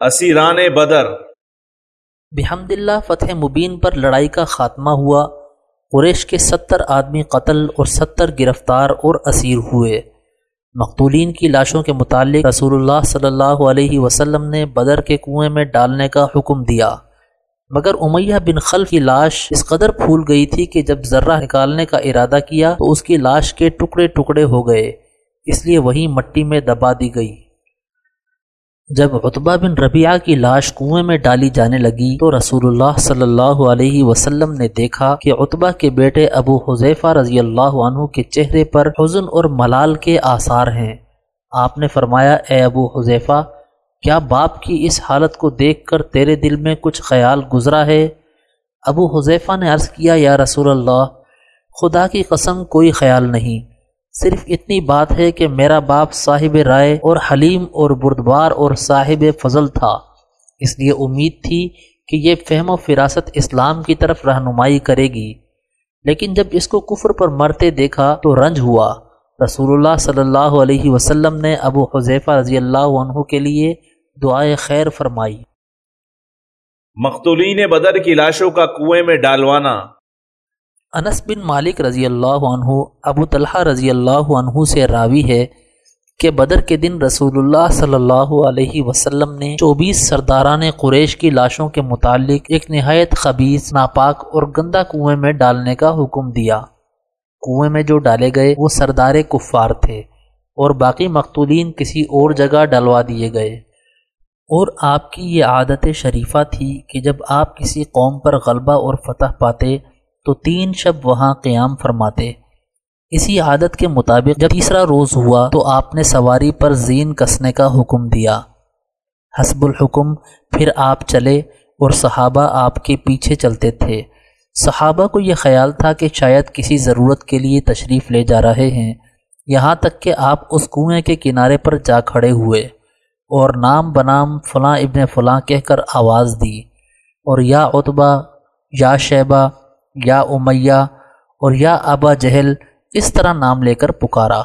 اسیران بدر۔ بحمد اللہ، فتح مبین پر لڑائی کا خاتمہ ہوا۔ قریش کے ستر آدمی قتل اور ستر گرفتار اور اسیر ہوئے۔ مقتولین کی لاشوں کے متعلق رسول اللہ صلی اللہ علیہ وسلم نے بدر کے کنویں میں ڈالنے کا حکم دیا۔ مگر امیہ بن خلف کی لاش اس قدر پھول گئی تھی کہ جب ذرہ نکالنے کا ارادہ کیا تو اس کی لاش کے ٹکڑے ٹکڑے ہو گئے۔ اس لیے وہی مٹی میں دبا دی گئی۔ جب عطبہ بن ربیعہ کی لاش کنویں میں ڈالی جانے لگی تو رسول اللہ صلی اللہ علیہ وسلم نے دیکھا کہ عطبہ کے بیٹے ابو حذیفہ رضی اللہ عنہ کے چہرے پر حزن اور ملال کے آثار ہیں۔ آپ نے فرمایا، اے ابو حذیفہ، کیا باپ کی اس حالت کو دیکھ کر تیرے دل میں کچھ خیال گزرا ہے؟ ابو حذیفہ نے عرض کیا، یا رسول اللہ، خدا کی قسم، کوئی خیال نہیں۔ صرف اتنی بات ہے کہ میرا باپ صاحب رائے اور حلیم اور بردبار اور صاحب فضل تھا۔ اس لیے امید تھی کہ یہ فہم و فراست اسلام کی طرف رہنمائی کرے گی۔ لیکن جب اس کو کفر پر مرتے دیکھا تو رنج ہوا۔ رسول اللہ صلی اللہ علیہ وسلم نے ابو حذیفہ رضی اللہ عنہ کے لیے دعائے خیر فرمائی۔ مقتولین بدر کی لاشوں کا کنویں میں ڈالوانا۔ انس بن مالک رضی اللہ عنہ، ابو طلحہ رضی اللہ عنہ سے راوی ہے کہ بدر کے دن رسول اللہ صلی اللہ علیہ وسلم نے چوبیس سرداران قریش کی لاشوں کے متعلق ایک نہایت خبیص ناپاک اور گندہ کنویں میں ڈالنے کا حکم دیا۔ کنویں میں جو ڈالے گئے، وہ سردار کفار تھے اور باقی مقتولین کسی اور جگہ ڈلوا دیے گئے۔ اور آپ کی یہ عادت شریفہ تھی کہ جب آپ کسی قوم پر غلبہ اور فتح پاتے تو تین شب وہاں قیام فرماتے۔ اسی عادت کے مطابق جب تیسرا روز ہوا تو آپ نے سواری پر زین کسنے کا حکم دیا۔ حسب الحکم، پھر آپ چلے اور صحابہ آپ کے پیچھے چلتے تھے۔ صحابہ کو یہ خیال تھا کہ شاید کسی ضرورت کے لیے تشریف لے جا رہے ہیں۔ یہاں تک کہ آپ اس کنویں کے کنارے پر جا کھڑے ہوئے اور نام بنام فلاں ابن فلاں کہہ کر آواز دی۔ اور یا اتبا یا شیبہ یا امیہ اور یا ابا جہل اس طرح نام لے کر پکارا۔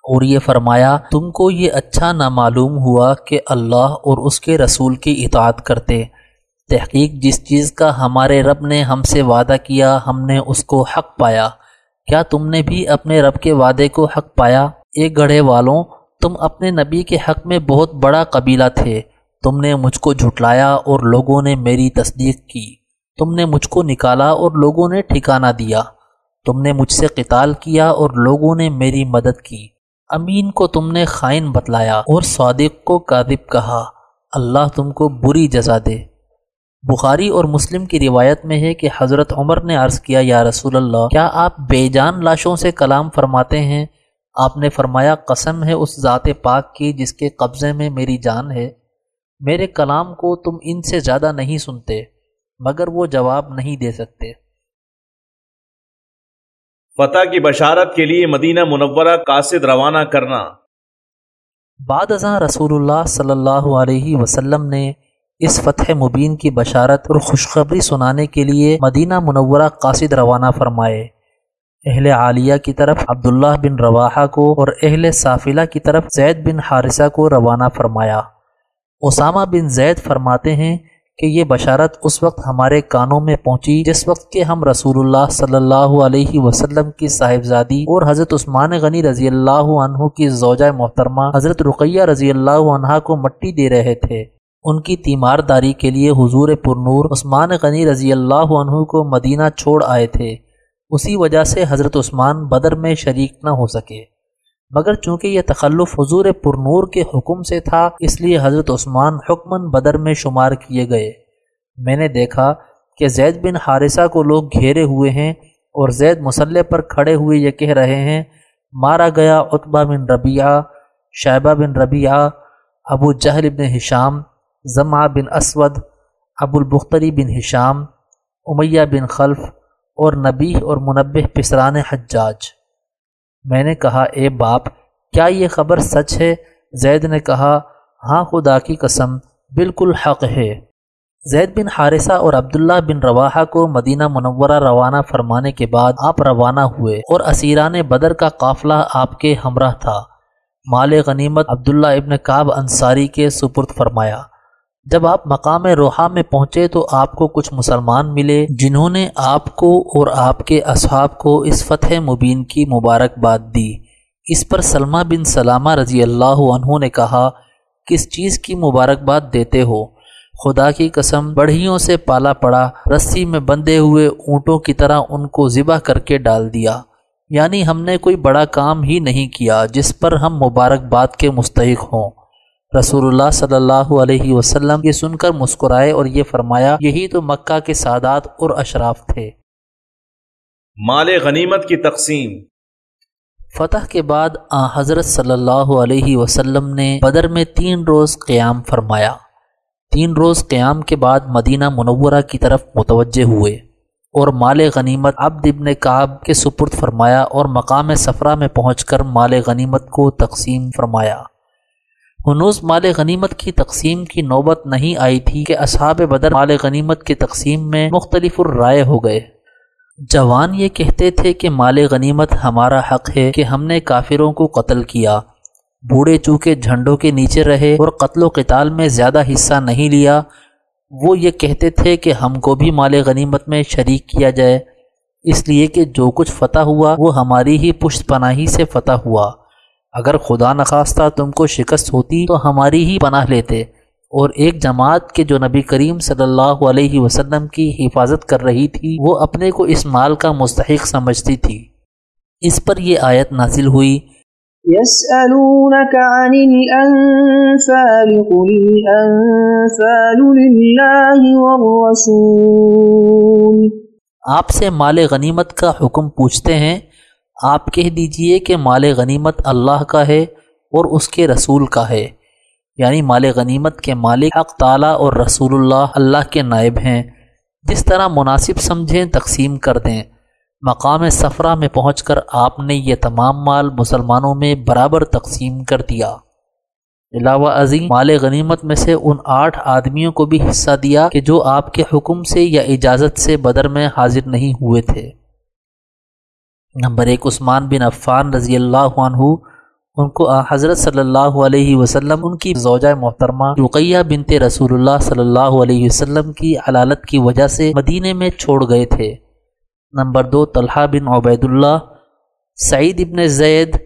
اور یہ فرمایا، تم کو یہ اچھا نہ معلوم ہوا کہ اللہ اور اس کے رسول کی اطاعت کرتے۔ تحقیق جس چیز کا ہمارے رب نے ہم سے وعدہ کیا، ہم نے اس کو حق پایا۔ کیا تم نے بھی اپنے رب کے وعدے کو حق پایا؟ ایک گڑھے والوں، تم اپنے نبی کے حق میں بہت بڑا قبیلہ تھے۔ تم نے مجھ کو جھٹلایا اور لوگوں نے میری تصدیق کی۔ تم نے مجھ کو نکالا اور لوگوں نے ٹھکانہ دیا۔ تم نے مجھ سے قتال کیا اور لوگوں نے میری مدد کی۔ امین کو تم نے خائن بتلایا اور صادق کو کاذب کہا۔ اللہ تم کو بری جزا دے۔ بخاری اور مسلم کی روایت میں ہے کہ حضرت عمر نے عرض کیا، یا رسول اللہ، کیا آپ بے جان لاشوں سے کلام فرماتے ہیں؟ آپ نے فرمایا، قسم ہے اس ذات پاک کی جس کے قبضے میں میری جان ہے۔ میرے کلام کو تم ان سے زیادہ نہیں سنتے۔ مگر وہ جواب نہیں دے سکتے۔ فتح کی بشارت کے لیے مدینہ منورہ قاصد روانہ کرنا۔ بعد ازاں رسول اللہ صلی اللہ علیہ وسلم نے اس فتح مبین کی بشارت اور خوشخبری سنانے کے لیے مدینہ منورہ قاصد روانہ فرمائے۔ اہل عالیہ کی طرف عبداللہ بن رواحہ کو اور اہل صافلہ کی طرف زید بن حارثہ کو روانہ فرمایا۔ اسامہ بن زید فرماتے ہیں کہ یہ بشارت اس وقت ہمارے کانوں میں پہنچی جس وقت کہ ہم رسول اللہ صلی اللہ علیہ وسلم کی صاحبزادی اور حضرت عثمان غنی رضی اللہ عنہ کی زوجہ محترمہ حضرت رقیہ رضی اللہ عنہ کو مٹی دے رہے تھے۔ ان کی تیمار داری کے لیے حضور پرنور عثمان غنی رضی اللہ عنہ کو مدینہ چھوڑ آئے تھے۔ اسی وجہ سے حضرت عثمان بدر میں شریک نہ ہو سکے۔ مگر چونکہ یہ تخلف حضور پرنور کے حکم سے تھا، اس لیے حضرت عثمان حکمن بدر میں شمار کیے گئے۔ میں نے دیکھا کہ زید بن حارثہ کو لوگ گھیرے ہوئے ہیں اور زید مسلح پر کھڑے ہوئے یہ کہہ رہے ہیں، مارا گیا عطبہ بن ربیعہ شائبہ بن ربیعہ، ابو جہل بن حشام ضمع بن اسود، ابو البختری بن حشام امیہ بن خلف اور نبی اور منبع پسران حجاج۔ میں نے کہا، اے باپ، کیا یہ خبر سچ ہے؟ زید نے کہا ہاں خدا کی قسم، بالکل حق ہے۔ زید بن حارثہ اور عبداللہ بن رواحہ کو مدینہ منورہ روانہ فرمانے کے بعد آپ روانہ ہوئے اور اسیران بدر کا قافلہ آپ کے ہمراہ تھا۔ مال غنیمت عبداللہ ابن کعب انصاری کے سپرد فرمایا۔ جب آپ مقام روحا میں پہنچے تو آپ کو کچھ مسلمان ملے جنہوں نے آپ کو اور آپ کے اصحاب کو اس فتح مبین کی مبارکباد دی۔ اس پر سلمہ بن سلامہ رضی اللہ عنہ نے کہا، کس چیز کی مبارکباد دیتے ہو؟ خدا کی قسم، بڑھیوں سے پالا پڑا، رسی میں بندھے ہوئے اونٹوں کی طرح ان کو ذبح کر کے ڈال دیا۔ یعنی ہم نے کوئی بڑا کام ہی نہیں کیا جس پر ہم مبارکباد کے مستحق ہوں۔ رسول اللہ صلی اللہ علیہ وسلم یہ سن کر مسکرائے اور یہ فرمایا یہی تو مکہ کے سادات اور اشراف تھے۔ مال غنیمت کی تقسیم۔ فتح کے بعد آ حضرت صلی اللہ علیہ وسلم نے بدر میں تین روز قیام فرمایا۔ تین روز قیام کے بعد مدینہ منورہ کی طرف متوجہ ہوئے اور مال غنیمت عبد ابن کعب کے سپرد فرمایا اور مقام سفرہ میں پہنچ کر مال غنیمت کو تقسیم فرمایا۔ ہنوز مال غنیمت کی تقسیم کی نوبت نہیں آئی تھی کہ اصحاب بدر مال غنیمت کی تقسیم میں مختلف الرائے ہو گئے۔ جوان یہ کہتے تھے کہ مال غنیمت ہمارا حق ہے کہ ہم نے کافروں کو قتل کیا۔ بوڑھے چوکے جھنڈوں کے نیچے رہے اور قتل و قتال میں زیادہ حصہ نہیں لیا، وہ یہ کہتے تھے کہ ہم کو بھی مال غنیمت میں شریک کیا جائے۔ اس لیے کہ جو کچھ فتح ہوا وہ ہماری ہی پشت پناہی سے فتح ہوا۔ اگر خدا نخواستہ تم کو شکست ہوتی تو ہماری ہی پناہ لیتے اور ایک جماعت کے جو نبی کریم صلی اللہ علیہ وسلم کی حفاظت کر رہی تھی وہ اپنے کو اس مال کا مستحق سمجھتی تھی۔ اس پر یہ آیت نازل ہوئی۔ عن الانفال قل الانفال والرسول۔ آپ سے مال غنیمت کا حکم پوچھتے ہیں آپ کہہ دیجیے کہ مال غنیمت اللہ کا ہے اور اس کے رسول کا ہے۔ یعنی مال غنیمت کے مالک حق تعالیٰ اور رسول اللہ اللہ کے نائب ہیں۔ جس طرح مناسب سمجھیں، تقسیم کر دیں۔ مقام سفرہ میں پہنچ کر آپ نے یہ تمام مال مسلمانوں میں برابر تقسیم کر دیا۔ علاوہ ازیں، مال غنیمت میں سے ان آٹھ آدمیوں کو بھی حصہ دیا کہ جو آپ کے حکم سے یا اجازت سے بدر میں حاضر نہیں ہوئے تھے۔ نمبر ایک عثمان بن عفان رضی اللہ عنہ، ان کو حضرت صلی اللہ علیہ وسلم، ان کی زوجہ محترمہ رقیہ بنت رسول اللہ صلی اللہ علیہ وسلم کی علالت کی وجہ سے مدینہ میں چھوڑ گئے تھے۔ نمبر دو، Talha bin Ubaid Allah Saeed ibn Zaid,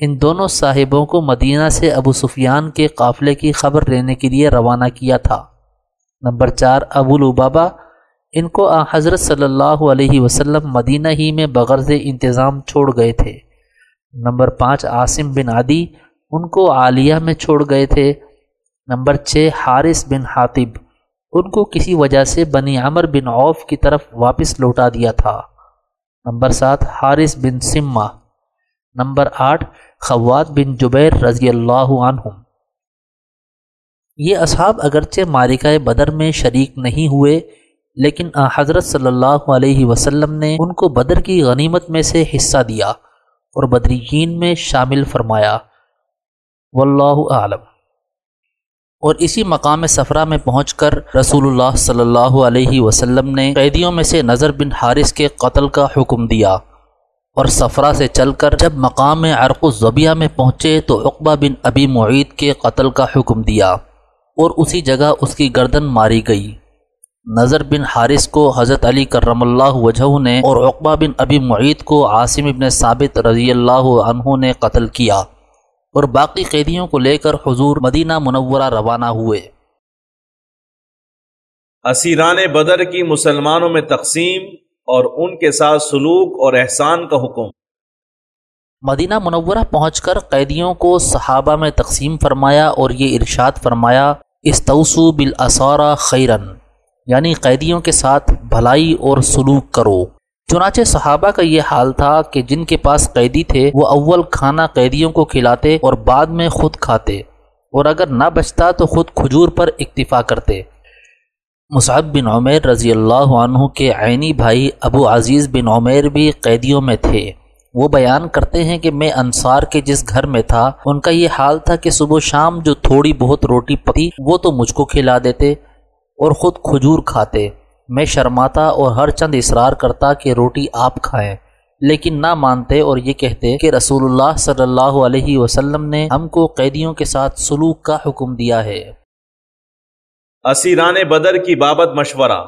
ان دونوں صاحبوں کو مدینہ سے ابو سفیان کے قافلے کی خبر لینے کے لیے روانہ کیا تھا۔ نمبر چار، ابو البابا ان کو آ، حضرت صلی اللہ علیہ وسلم مدینہ ہی میں بغرض انتظام چھوڑ گئے تھے۔ نمبر پانچ، عاصم بن عدی ان کو عالیہ میں چھوڑ گئے تھے۔ نمبر چھ، حارث بن حاطب ان کو کسی وجہ سے بنی عمر بن عوف کی طرف واپس لوٹا دیا تھا۔ نمبر سات، حارث بن سما نمبر آٹھ، خوات بن جبیر رضی اللہ عنہم۔ یہ اصحاب اگرچہ مارکہ بدر میں شریک نہیں ہوئے لیکن حضرت صلی اللہ علیہ وسلم نے ان کو بدر کی غنیمت میں سے حصہ دیا اور بدریین میں شامل فرمایا۔ واللہ عالم اور اسی مقام سفرہ میں پہنچ کر رسول اللہ صلی اللہ علیہ وسلم نے قیدیوں میں سے نظر بن حارث کے قتل کا حکم دیا اور سفرہ سے چل کر جب مقام عرق الضبیہ میں پہنچے تو عقبہ بن ابی معید کے قتل کا حکم دیا اور اسی جگہ اس کی گردن ماری گئی۔ نظر بن حارث کو حضرت علی کرم اللہ وجہ نے اور عقبہ بن ابی معید کو عاصم ابن ثابت رضی اللہ عنہ نے قتل کیا اور باقی قیدیوں کو لے کر حضور مدینہ منورہ روانہ ہوئے۔ اسیران بدر کی مسلمانوں میں تقسیم اور ان کے ساتھ سلوک اور احسان کا حکم۔ مدینہ منورہ پہنچ کر قیدیوں کو صحابہ میں تقسیم فرمایا اور یہ ارشاد فرمایا استوسو بالاسارہ خیرن یعنی قیدیوں کے ساتھ بھلائی اور سلوک کرو۔ چنانچہ صحابہ کا یہ حال تھا کہ جن کے پاس قیدی تھے، وہ اول کھانا قیدیوں کو کھلاتے اور بعد میں خود کھاتے۔ اور اگر نہ بچتا تو خود کھجور پر اکتفا کرتے۔ مصعب بن عمیر رضی اللہ عنہ کے عینی بھائی ابو عزیز بن عمیر بھی قیدیوں میں تھے۔ وہ بیان کرتے ہیں کہ میں انصار کے جس گھر میں تھا، ان کا یہ حال تھا کہ صبح و شام جو تھوڑی بہت روٹی پکی وہ تو مجھ کو کھلا دیتے۔ اور خود کھجور کھاتے۔ میں شرماتا اور ہر چند اصرار کرتا کہ روٹی آپ کھائیں لیکن نہ مانتے اور یہ کہتے کہ رسول اللہ صلی اللہ علیہ وسلم نے ہم کو قیدیوں کے ساتھ سلوک کا حکم دیا ہے۔ اسیران بدر کی بابت مشورہ۔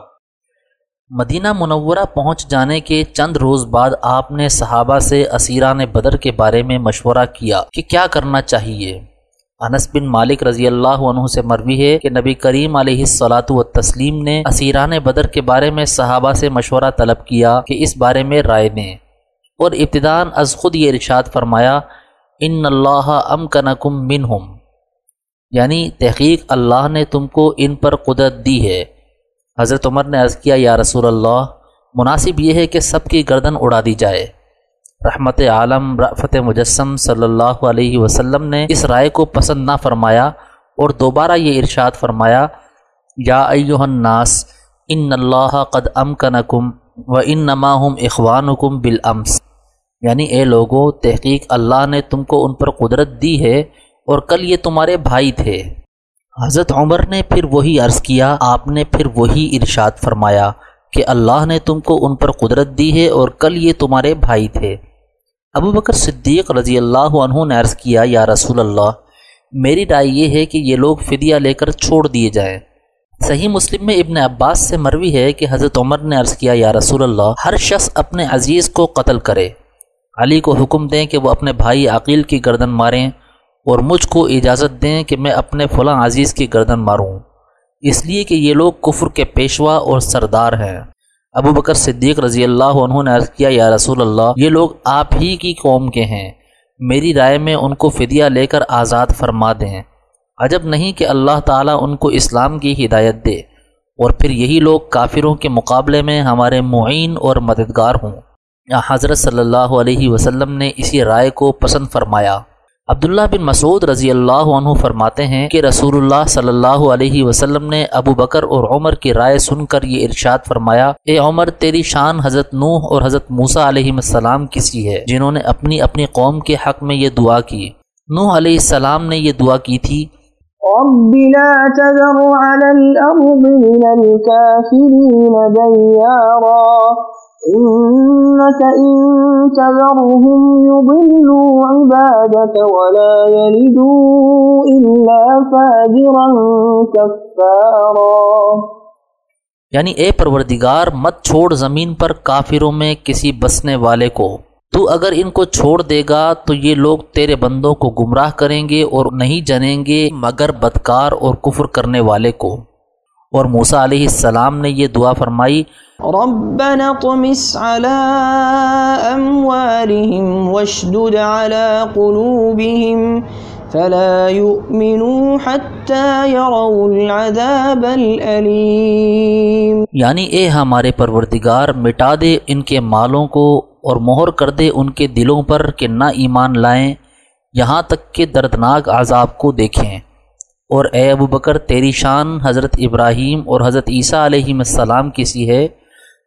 مدینہ منورہ پہنچ جانے کے چند روز بعد آپ نے صحابہ سے اسیران بدر کے بارے میں مشورہ کیا کہ کیا کرنا چاہیے۔ انس بن مالک رضی اللہ عنہ سے مروی ہے کہ نبی کریم علیہ السلاۃ و تسلیم نے اسیران بدر کے بارے میں صحابہ سے مشورہ طلب کیا کہ اس بارے میں رائے دیں۔ اور ابتدان از خود یہ ارشاد فرمایا، ان اللہ ام کنکم منہم یعنی تحقیق اللہ نے تم کو ان پر قدرت دی ہے۔ حضرت عمر نے عرض کیا، یا رسول اللہ، مناسب یہ ہے کہ سب کی گردن اڑا دی جائے۔ رحمت عالم رفت مجسم صلی اللہ علیہ وسلم نے اس رائے کو پسند نہ فرمایا اور دوبارہ یہ ارشاد فرمایا، یا ایوہ الناس، ان اللہ قد امکنکم و ان نماہم اخوانکم بالامس۔ یعنی اے لوگوں تحقیق اللہ نے تم کو ان پر قدرت دی ہے اور کل یہ تمہارے بھائی تھے۔ حضرت عمر نے پھر وہی عرض کیا، آپ نے پھر وہی ارشاد فرمایا کہ اللہ نے تم کو ان پر قدرت دی ہے اور کل یہ تمہارے بھائی تھے۔ ابو بکر صدیق رضی اللہ عنہ نے عرض کیا، یا رسول اللہ، میری رائے یہ ہے کہ یہ لوگ فدیہ لے کر چھوڑ دیے جائیں۔ صحیح مسلم میں ابن عباس سے مروی ہے کہ حضرت عمر نے عرض کیا، یا رسول اللہ، ہر شخص اپنے عزیز کو قتل کرے۔ علی کو حکم دیں کہ وہ اپنے بھائی عقیل کی گردن ماریں اور مجھ کو اجازت دیں کہ میں اپنے فلاں عزیز کی گردن ماروں۔ اس لیے کہ یہ لوگ کفر کے پیشوا اور سردار ہیں۔ ابو بکر صدیق رضی اللہ عنہ نے عرض کیا، یا رسول اللہ، یہ لوگ آپ ہی کی قوم کے ہیں۔ میری رائے میں ان کو فدیہ لے کر آزاد فرما دیں۔ عجب نہیں کہ اللہ تعالیٰ ان کو اسلام کی ہدایت دے۔ اور پھر یہی لوگ کافروں کے مقابلے میں ہمارے معین اور مددگار ہوں۔ حضرت صلی اللہ علیہ وسلم نے اسی رائے کو پسند فرمایا۔ عبداللہ بن مسعود رضی اللہ عنہ فرماتے ہیں کہ رسول اللہ صلی اللہ علیہ وسلم نے ابو بکر اور عمر کی رائے سن کر یہ ارشاد فرمایا، اے عمر، تیری شان حضرت نوح اور حضرت موسیٰ علیہ السلام کسی ہے، جنہوں نے اپنی اپنی قوم کے حق میں یہ دعا کی۔ نوح علیہ السلام نے یہ دعا کی تھی۔ رب لا تذر على الأرض من الكافرين ديارا۔ إنك إن تذرهم يضلوا عبادك ولا يلدوا إلا فاجرا كفارا. یعنی اے پروردگار، مت چھوڑ زمین پر کافروں میں کسی بسنے والے کو۔ تو اگر ان کو چھوڑ دے گا، تو یہ لوگ تیرے بندوں کو گمراہ کریں گے اور نہیں جنیں گے مگر بدکار اور کفر کرنے والے کو۔ اور موسا علیہ السلام نے یہ دعا فرمائی ربنا طمس على أموالهم واشدد على قلوبهم فلا يؤمنوا حتى يروا العذاب الأليم۔ یعنی اے ہمارے پروردگار مٹا دے ان کے مالوں کو اور مہر کر دے ان کے دلوں پر کہ نہ ایمان لائیں یہاں تک کہ دردناک عذاب کو دیکھیں۔ اور اے ابو بکر تیری شان حضرت ابراہیم اور حضرت عیسیٰ علیہ السلام کسی ہے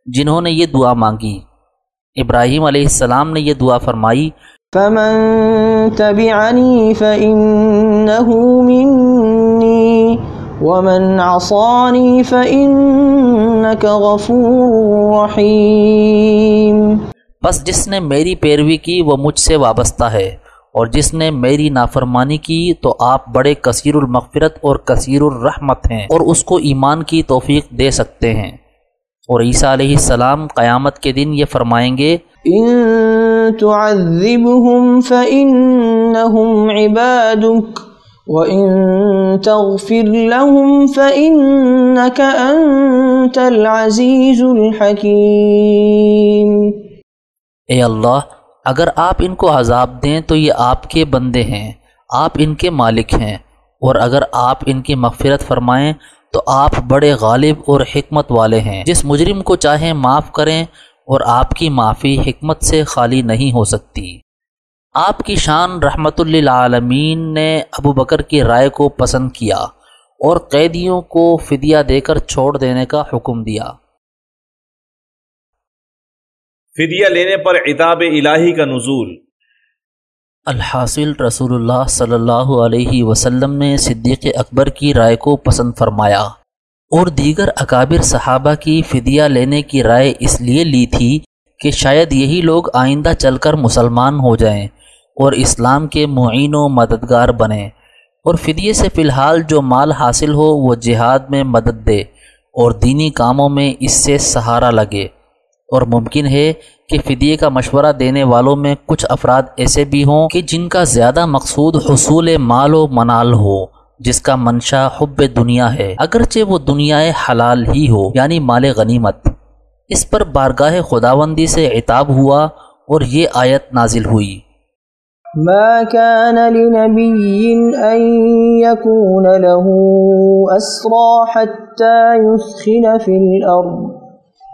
جنہوں نے یہ دعا مانگی۔ ابراہیم علیہ السلام نے یہ دعا فرمائی۔ فمن تبعنی فإنه منی ومن عصانی فإنك غفور رحیم بس جس نے میری پیروی کی وہ مجھ سے وابستہ ہے۔ اور جس نے میری نافرمانی کی تو آپ بڑے کثیر المغفرت اور کثیر الرحمت ہیں اور اس کو ایمان کی توفیق دے سکتے ہیں۔ اور عیسیٰ علیہ السلام قیامت کے دن یہ فرمائیں گے ان تعذبهم فإنهم عبادك وإن تغفر لهم فإنك أنت العزيز الحكيم اے اللہ اگر آپ ان کو عذاب دیں تو یہ آپ کے بندے ہیں، آپ ان کے مالک ہیں۔ اور اگر آپ ان کی مغفرت فرمائیں تو آپ بڑے غالب اور حکمت والے ہیں۔ جس مجرم کو چاہیں معاف کریں اور آپ کی معافی حکمت سے خالی نہیں ہو سکتی۔ آپ کی شان رحمت للعالمین نے ابو بکر کی رائے کو پسند کیا اور قیدیوں کو فدیہ دے کر چھوڑ دینے کا حکم دیا۔ فدیہ لینے پر عتاب الہی کا نزول۔ الحاصل رسول اللہ صلی اللہ علیہ وسلم نے صدیق اکبر کی رائے کو پسند فرمایا اور دیگر اکابر صحابہ کی فدیہ لینے کی رائے اس لیے لی تھی کہ شاید یہی لوگ آئندہ چل کر مسلمان ہو جائیں اور اسلام کے معین و مددگار بنیں اور فدیے سے فی الحال جو مال حاصل ہو وہ جہاد میں مدد دے اور دینی کاموں میں اس سے سہارا لگے۔ اور ممکن ہے کہ فدیے کا مشورہ دینے والوں میں کچھ افراد ایسے بھی ہوں کہ جن کا زیادہ مقصود حصول مال و منال ہو، جس کا منشا حب دنیا ہے، اگرچہ وہ دنیا حلال ہی ہو یعنی مال غنیمت۔ اس پر بارگاہ خداوندی سے عتاب ہوا اور یہ آیت نازل ہوئی۔ ما كان لنبي أن يكون له أسرى حتى يسخن في الأرض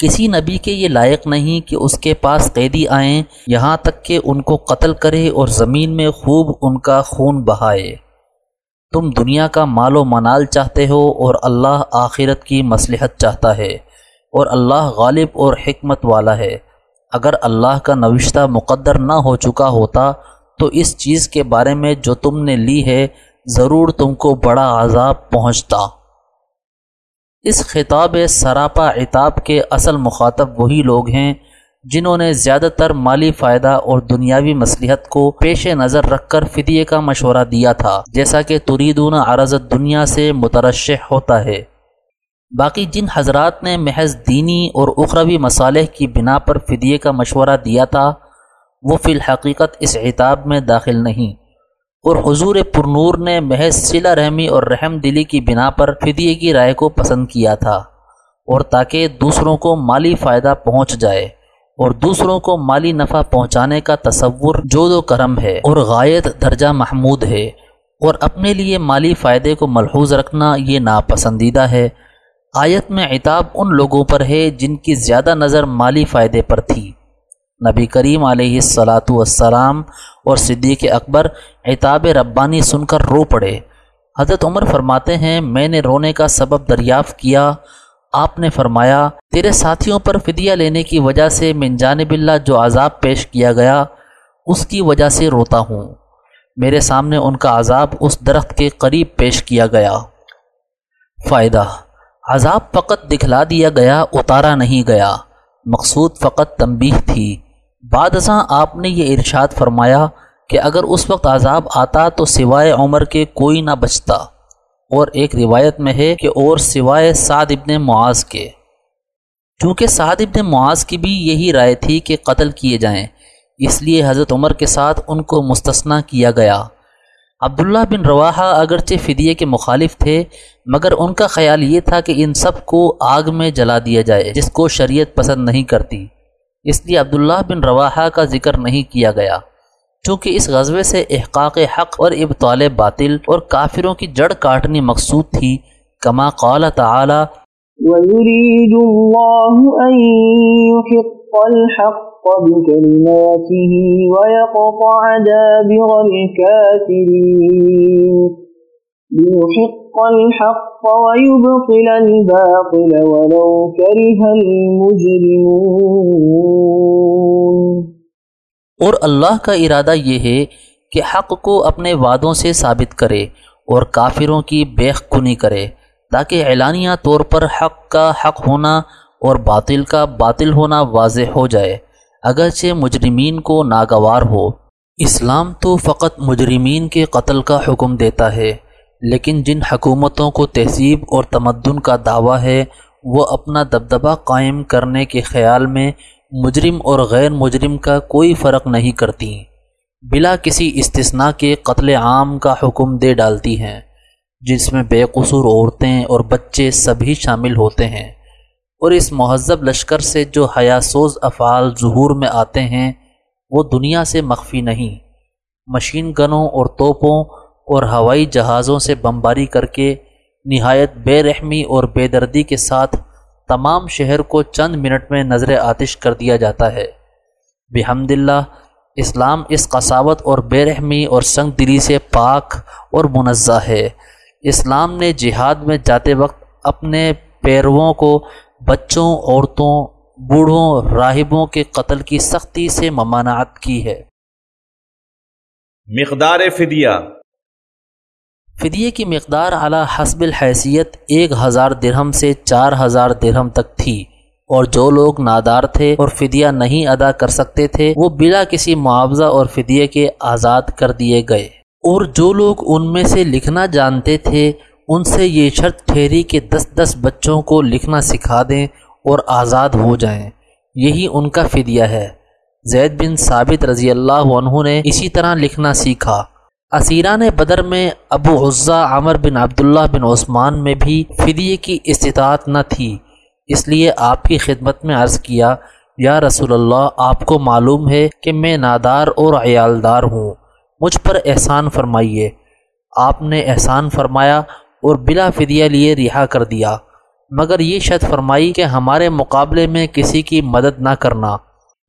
کسی نبی کے یہ لائق نہیں کہ اس کے پاس قیدی آئیں، یہاں تک کہ ان کو قتل کرے اور زمین میں خوب ان کا خون بہائے۔ تم دنیا کا مال و منال چاہتے ہو اور اللہ آخرت کی مصلحت چاہتا ہے، اور اللہ غالب اور حکمت والا ہے۔ اگر اللہ کا نوشتہ مقدر نہ ہو چکا ہوتا، تو اس چیز کے بارے میں جو تم نے لی ہے، ضرور تم کو بڑا عذاب پہنچتا۔ اس خطاب سراپا عتاب کے اصل مخاطب وہی لوگ ہیں جنہوں نے زیادہ تر مالی فائدہ اور دنیاوی مصلیحت کو پیش نظر رکھ کر فدیے کا مشورہ دیا تھا، جیسا کہ تریدون عرض دنیا سے مترشح ہوتا ہے۔ باقی جن حضرات نے محض دینی اور اخروی مصالح کی بنا پر فدیے کا مشورہ دیا تھا، وہ فی الحقیقت اس عتاب میں داخل نہیں۔ اور حضور پرنور نے محض صلہ رحمی اور رحم دلی کی بنا پر فدیے کی رائے کو پسند کیا تھا اور تاکہ دوسروں کو مالی فائدہ پہنچ جائے اور دوسروں کو مالی نفع پہنچانے کا تصور جود و کرم ہے اور غائط درجہ محمود ہے اور اپنے لیے مالی فائدے کو ملحوظ رکھنا یہ ناپسندیدہ ہے۔ آیت میں عتاب ان لوگوں پر ہے جن کی زیادہ نظر مالی فائدے پر تھی۔ نبی کریم علیہ السلاۃ والسلام اور صدیق اکبر عتاب ربانی سن کر رو پڑے۔ حضرت عمر فرماتے ہیں، میں نے رونے کا سبب دریافت کیا۔ آپ نے فرمایا، تیرے ساتھیوں پر فدیہ لینے کی وجہ سے من جانب اللہ جو عذاب پیش کیا گیا، اس کی وجہ سے روتا ہوں۔ میرے سامنے ان کا عذاب اس درخت کے قریب پیش کیا گیا۔ فائدہ، عذاب فقط دکھلا دیا گیا، اتارا نہیں گیا۔ مقصود فقط تنبیہ تھی۔ بعد ازاں آپ نے یہ ارشاد فرمایا کہ اگر اس وقت عذاب آتا تو سوائے عمر کے کوئی نہ بچتا۔ اور ایک روایت میں ہے کہ اور سوائے سعد ابن معاذ کے۔ چونکہ سعد ابن معاذ کی بھی یہی رائے تھی کہ قتل کیے جائیں، اس لیے حضرت عمر کے ساتھ ان کو مستثنا کیا گیا۔ عبداللہ بن رواحہ اگرچہ فدیے کے مخالف تھے، مگر ان کا خیال یہ تھا کہ ان سب کو آگ میں جلا دیا جائے، جس کو شریعت پسند نہیں کرتی۔ اس لیے عبداللہ بن رواحہ کا ذکر نہیں کیا گیا۔ چونکہ اس غزوے سے احقاق حق اور ابطال باطل اور کافروں کی جڑ کاٹنی مقصود تھی، کما قال تعالی۔ وَيُرِيدُ اللَّهُ أَن يُحِقَّ الْحَقَّ بكلماته ويقطع دابر الكافرين ليحق الحق ويبطل الباطل ولو كره المجرمون۔ اور اللہ کا ارادہ یہ ہے کہ حق کو اپنے وعدوں سے ثابت کرے اور کافروں کی بیخ کنی کرے، تاکہ اعلانیہ طور پر حق کا حق ہونا اور باطل کا باطل ہونا واضح ہو جائے۔ اگرچہ مجرمین کو ناگوار ہو، اسلام تو فقط مجرمین کے قتل کا حکم دیتا ہے۔ لیکن جن حکومتوں کو تہذیب اور تمدن کا دعویٰ ہے، وہ اپنا دبدبہ قائم کرنے کے خیال میں مجرم اور غیر مجرم کا کوئی فرق نہیں کرتی۔ بلا کسی استثناء کے قتل عام کا حکم دے ڈالتی ہیں، جس میں بے قصور عورتیں اور بچے سبھی شامل ہوتے ہیں۔ اور اس مہذب لشکر سے جو حیاسوز افعال ظہور میں آتے ہیں، وہ دنیا سے مخفی نہیں۔ مشین گنوں اور توپوں اور ہوائی جہازوں سے بمباری کر کے نہایت بے رحمی اور بے دردی کے ساتھ تمام شہر کو چند منٹ میں نظر آتش کر دیا جاتا ہے۔ بحمد اللہ، اسلام اس قصاوت اور بے رحمی اور سنگ دلی سے پاک اور منزہ ہے۔ اسلام نے جہاد میں جاتے وقت اپنے پیرووں کو بچوں، عورتوں، بوڑھوں، راہبوں کے قتل کی سختی سے ممانعت کی ہے۔ مقدار فدیہ فدیے کی مقدار اعلیٰ حسب الحیثیت ایک ہزار درہم سے چار ہزار درہم تک تھی اور جو لوگ نادار تھے اور فدیہ نہیں ادا کر سکتے تھے، وہ بلا کسی معاوضہ اور فدیے کے آزاد کر دیے گئے۔ اور جو لوگ ان میں سے لکھنا جانتے تھے، ان سے یہ شرط ٹھہری کہ دس دس بچوں کو لکھنا سکھا دیں اور آزاد ہو جائیں۔ یہی ان کا فدیہ ہے۔ زید بن ثابت رضی اللہ عنہ نے اسی طرح لکھنا سیکھا۔ اسیران بدر میں ابو عزا عمر بن عبداللہ بن عثمان میں بھی فدیے کی استطاعت نہ تھی۔ اس لیے آپ کی خدمت میں عرض کیا، یا رسول اللہ، آپ کو معلوم ہے کہ میں نادار اور عیالدار ہوں۔ مجھ پر احسان فرمائیے۔ آپ نے احسان فرمایا اور بلا فدیہ لیے رہا کر دیا۔ مگر یہ شرط فرمائی کہ ہمارے مقابلے میں کسی کی مدد نہ کرنا۔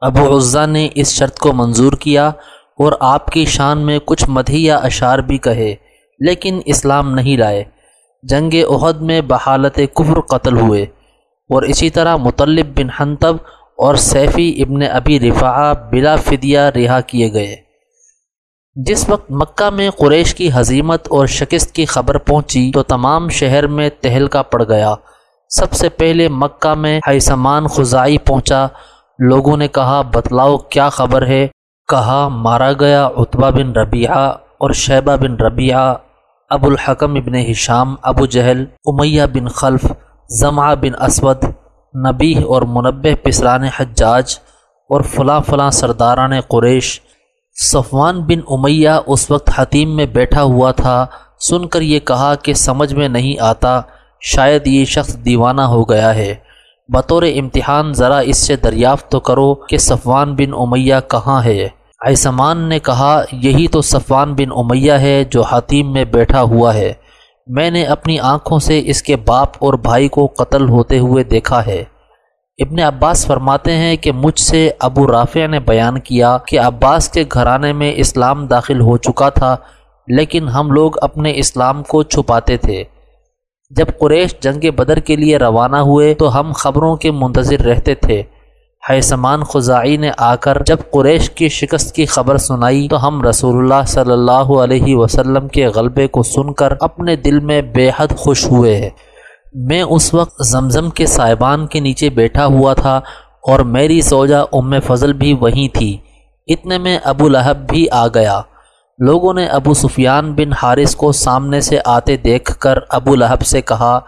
ابو عزا نے اس شرط کو منظور کیا اور آپ کی شان میں کچھ مدھیہ اشعار بھی کہے، لیکن اسلام نہیں لائے۔ جنگ عہد میں بحالت کفر قتل ہوئے۔ اور اسی طرح مطلب بن حنتب اور سیفی ابن ابی رفاع بلا فدیہ رہا کیے گئے۔ جس وقت مکہ میں قریش کی حزیمت اور شکست کی خبر پہنچی، تو تمام شہر میں تہلکا پڑ گیا۔ سب سے پہلے مکہ میں حیثمان خزائی پہنچا۔ لوگوں نے کہا، بتلاؤ کیا خبر ہے؟ کہا، مارا گیا اتبا بن ربیعہ اور شیبہ بن ربیعہ، ابو الحکم ابن ہشام، ابو جہل، امیہ بن خلف، زمعہ بن اسود نبی اور منبع پسران حجاج اور فلاں فلاں سرداران قریش۔ صفوان بن امیہ اس وقت حتیم میں بیٹھا ہوا تھا۔ سن کر یہ کہا کہ سمجھ میں نہیں آتا، شاید یہ شخص دیوانہ ہو گیا ہے۔ بطور امتحان ذرا اس سے دریافت تو کرو کہ صفوان بن امیہ کہاں ہے۔ ایسمان نے کہا، یہی تو صفوان بن امیہ ہے جو حتیم میں بیٹھا ہوا ہے۔ میں نے اپنی آنکھوں سے اس کے باپ اور بھائی کو قتل ہوتے ہوئے دیکھا ہے۔ ابن عباس فرماتے ہیں کہ مجھ سے ابو رافع نے بیان کیا کہ عباس کے گھرانے میں اسلام داخل ہو چکا تھا، لیکن ہم لوگ اپنے اسلام کو چھپاتے تھے۔ جب قریش جنگ بدر کے لیے روانہ ہوئے تو ہم خبروں کے منتظر رہتے تھے۔ حیثمان خزائی نے آ کر جب قریش کی شکست کی خبر سنائی تو ہم رسول اللہ صلی اللہ علیہ وسلم کے غلبے کو سن کر اپنے دل میں بے حد خوش ہوئے۔ میں اس وقت زمزم کے صاحبان کے نیچے بیٹھا ہوا تھا اور میری سوجا ام فضل بھی وہیں تھی۔ اتنے میں ابو لہب بھی آ گیا۔ لوگوں نے ابو سفیان بن حارث کو سامنے سے آتے دیکھ کر ابو لہب سے کہا،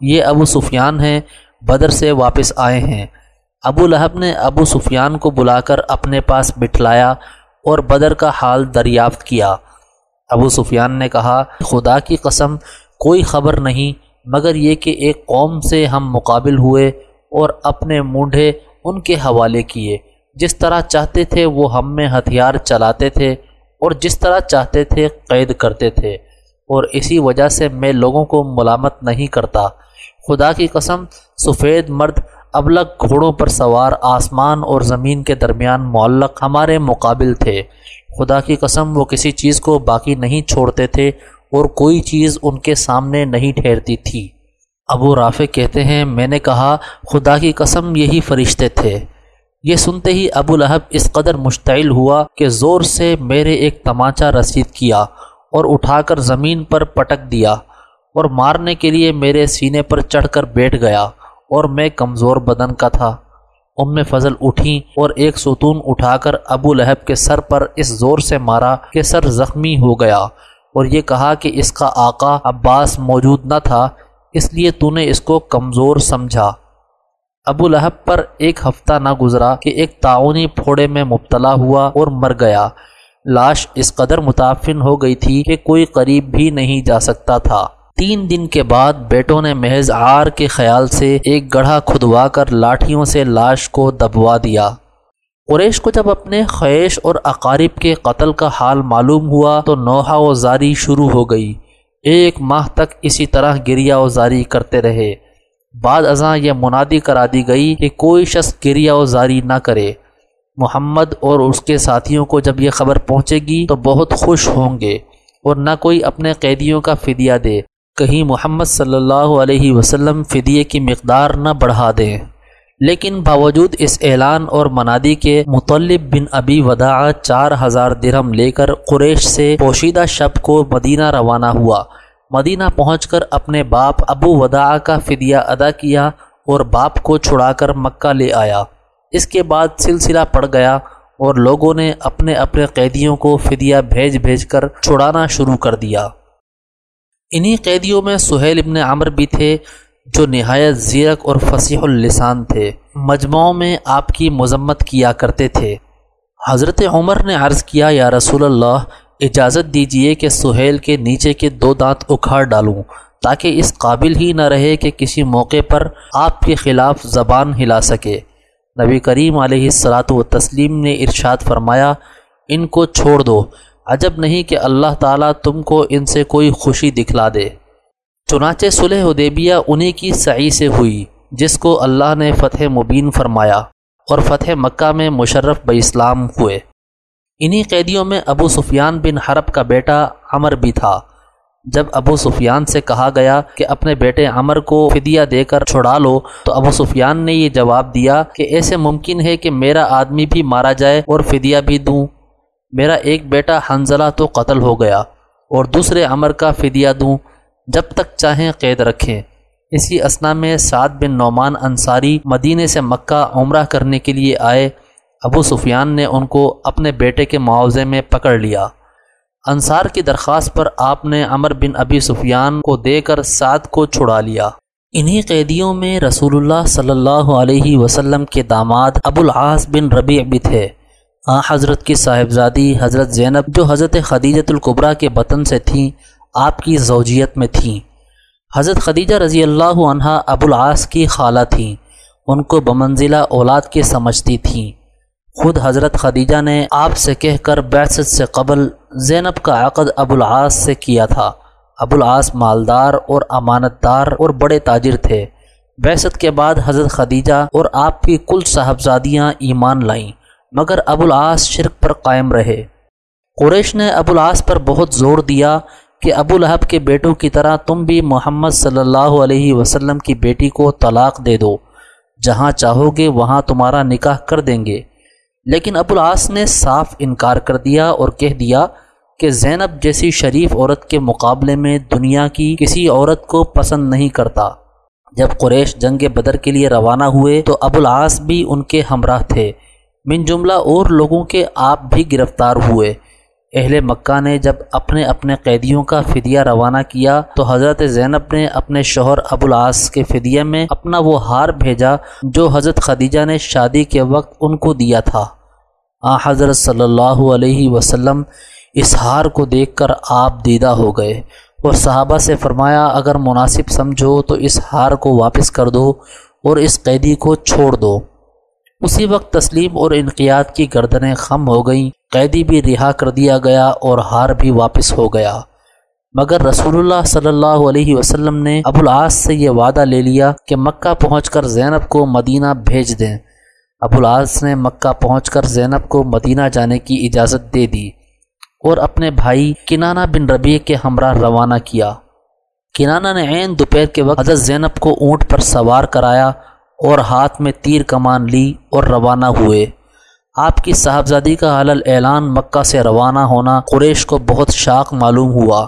یہ ابو سفیان ہیں، بدر سے واپس آئے ہیں۔ ابو لہب نے ابو سفیان کو بلا کر اپنے پاس بٹھلایا اور بدر کا حال دریافت کیا۔ ابو سفیان نے کہا، خدا کی قسم، کوئی خبر نہیں، مگر یہ کہ ایک قوم سے ہم مقابل ہوئے اور اپنے مونڈھے ان کے حوالے کیے۔ جس طرح چاہتے تھے، وہ ہم میں ہتھیار چلاتے تھے اور جس طرح چاہتے تھے، قید کرتے تھے۔ اور اسی وجہ سے میں لوگوں کو ملامت نہیں کرتا۔ خدا کی قسم، سفید مرد ابلک گھوڑوں پر سوار آسمان اور زمین کے درمیان معلق ہمارے مقابل تھے۔ خدا کی قسم، وہ کسی چیز کو باقی نہیں چھوڑتے تھے اور کوئی چیز ان کے سامنے نہیں ٹھہرتی تھی۔ ابو رافع کہتے ہیں، میں نے کہا، خدا کی قسم، یہی فرشتے تھے۔ یہ سنتے ہی ابو لہب اس قدر مشتعل ہوا کہ زور سے میرے ایک تماچا رسید کیا اور اٹھا کر زمین پر پٹک دیا اور مارنے کے لیے میرے سینے پر چڑھ کر بیٹھ گیا۔ اور میں کمزور بدن کا تھا۔ ام فضل اٹھیں اور ایک ستون اٹھا کر ابو لہب کے سر پر اس زور سے مارا کہ سر زخمی ہو گیا اور یہ کہا کہ اس کا آقا عباس موجود نہ تھا، اس لیے تو نے اس کو کمزور سمجھا۔ ابو لہب پر ایک ہفتہ نہ گزرا کہ ایک تعاونی پھوڑے میں مبتلا ہوا اور مر گیا۔ لاش اس قدر متعفن ہو گئی تھی کہ کوئی قریب بھی نہیں جا سکتا تھا۔ تین دن کے بعد بیٹوں نے محض آر کے خیال سے ایک گڑھا کھدوا کر لاٹھیوں سے لاش کو دبوا دیا۔ قریش کو جب اپنے خیش اور اقارب کے قتل کا حال معلوم ہوا تو نوحہ و زاری شروع ہو گئی۔ ایک ماہ تک اسی طرح گریا و زاری کرتے رہے۔ بعد ازاں یہ منادی کرا دی گئی کہ کوئی شخص گریا و زاری نہ کرے۔ محمد اور اس کے ساتھیوں کو جب یہ خبر پہنچے گی تو بہت خوش ہوں گے اور نہ کوئی اپنے قیدیوں کا فدیہ دے۔ کہیں محمد صلی اللہ علیہ وسلم فدیے کی مقدار نہ بڑھا دیں لیکن باوجود اس اعلان اور منادی کے مطلب بن ابی وداع چار ہزار درہم لے کر قریش سے پوشیدہ شب کو مدینہ روانہ ہوا۔ مدینہ پہنچ کر اپنے باپ ابو وداع کا فدیہ ادا کیا اور باپ کو چھڑا کر مکہ لے آیا۔ اس کے بعد سلسلہ پڑ گیا اور لوگوں نے اپنے اپنے قیدیوں کو فدیہ بھیج بھیج کر چھڑانا شروع کر دیا۔ انہی قیدیوں میں سہیل ابن عمر بھی تھے جو نہایت زیرک اور فصیح اللسان تھے۔ مجموعوں میں آپ کی مذمت کیا کرتے تھے۔ حضرت عمر نے عرض کیا، یا رسول اللہ، اجازت دیجیے کہ سہیل کے نیچے کے دو دانت اکھاڑ ڈالوں تاکہ اس قابل ہی نہ رہے کہ کسی موقع پر آپ کے خلاف زبان ہلا سکے۔ نبی کریم علیہ السلاۃ و تسلیم نے ارشاد فرمایا، ان کو چھوڑ دو عجب نہیں کہ اللہ تعالیٰ تم کو ان سے کوئی خوشی دکھلا دے۔ چنانچہ صلح حدیبیہ انہی کی سعی سے ہوئی، جس کو اللہ نے فتح مبین فرمایا اور فتح مکہ میں مشرف بہ اسلام ہوئے۔ انہی قیدیوں میں ابو سفیان بن حرب کا بیٹا عمر بھی تھا۔ جب ابو سفیان سے کہا گیا کہ اپنے بیٹے عمر کو فدیہ دے کر چھڑا لو، تو ابو سفیان نے یہ جواب دیا کہ ایسے ممکن ہے کہ میرا آدمی بھی مارا جائے اور فدیہ بھی دوں۔ میرا ایک بیٹا حنزلہ تو قتل ہو گیا اور دوسرے عمر کا فدیہ دوں، جب تک چاہیں قید رکھیں۔ اسی اسنا میں سعد بن نعمان انصاری مدینے سے مکہ عمرہ کرنے کے لیے آئے۔ ابو سفیان نے ان کو اپنے بیٹے کے معاوضے میں پکڑ لیا۔ انصار کی درخواست پر آپ نے عمر بن ابی سفیان کو دے کر سعد کو چھڑا لیا۔ انہی قیدیوں میں رسول اللہ صلی اللہ علیہ وسلم کے داماد ابو العاص بن ربیع بھی تھے۔ آ حضرت کی صاحبزادی حضرت زینب جو حضرت خدیجت القبرہ کے بطن سے تھیں، آپ کی زوجیت میں تھیں۔ حضرت خدیجہ رضی اللہ عنہ ابو العاص کی خالہ تھیں۔ ان کو بمنزلہ اولاد کے سمجھتی تھیں۔ خود حضرت خدیجہ نے آپ سے کہہ کر بیست سے قبل زینب کا عقد ابو العاص سے کیا تھا۔ ابو العاص مالدار اور امانت دار اور بڑے تاجر تھے۔ بیست کے بعد حضرت خدیجہ اور آپ کی کل صاحبزادیاں ایمان لائیں۔ مگر ابو العاص شرک پر قائم رہے۔ قریش نے ابو العاص پر بہت زور دیا کہ ابو لہب کے بیٹوں کی طرح تم بھی محمد صلی اللہ علیہ وسلم کی بیٹی کو طلاق دے دو۔ جہاں چاہو گے وہاں تمہارا نکاح کر دیں گے۔ لیکن ابو العاص نے صاف انکار کر دیا اور کہہ دیا کہ زینب جیسی شریف عورت کے مقابلے میں دنیا کی کسی عورت کو پسند نہیں کرتا۔ جب قریش جنگ بدر کے لیے روانہ ہوئے تو ابو العاص بھی ان کے ہمراہ تھے۔ من جملہ اور لوگوں کے آپ بھی گرفتار ہوئے۔ اہل مکہ نے جب اپنے اپنے قیدیوں کا فدیہ روانہ کیا تو حضرت زینب نے اپنے شوہر ابو العاص کے فدیہ میں اپنا وہ ہار بھیجا جو حضرت خدیجہ نے شادی کے وقت ان کو دیا تھا۔ آ حضرت صلی اللہ علیہ وسلم اس ہار کو دیکھ کر آپ دیدہ ہو گئے۔ اور صحابہ سے فرمایا، اگر مناسب سمجھو تو اس ہار کو واپس کر دو اور اس قیدی کو چھوڑ دو۔ اسی وقت تسلیم اور انقیات کی گردنیں خم ہو گئیں، قیدی بھی رہا کر دیا گیا اور ہار بھی واپس ہو گیا۔ مگر رسول اللہ صلی اللہ علیہ وسلم نے ابو العاص سے یہ وعدہ لے لیا کہ مکہ پہنچ کر زینب کو مدینہ بھیج دیں۔ ابو العاص نے مکہ پہنچ کر زینب کو مدینہ جانے کی اجازت دے دی اور اپنے بھائی کنانہ بن ربیع کے ہمراہ روانہ کیا۔ کنانہ نے عین دوپہر کے وقت حضرت زینب کو اونٹ پر سوار کرایا اور ہاتھ میں تیر کمان لی اور روانہ ہوئے۔ آپ کی صاحبزادی کا حلل اعلان مکہ سے روانہ ہونا قریش کو بہت شاق معلوم ہوا۔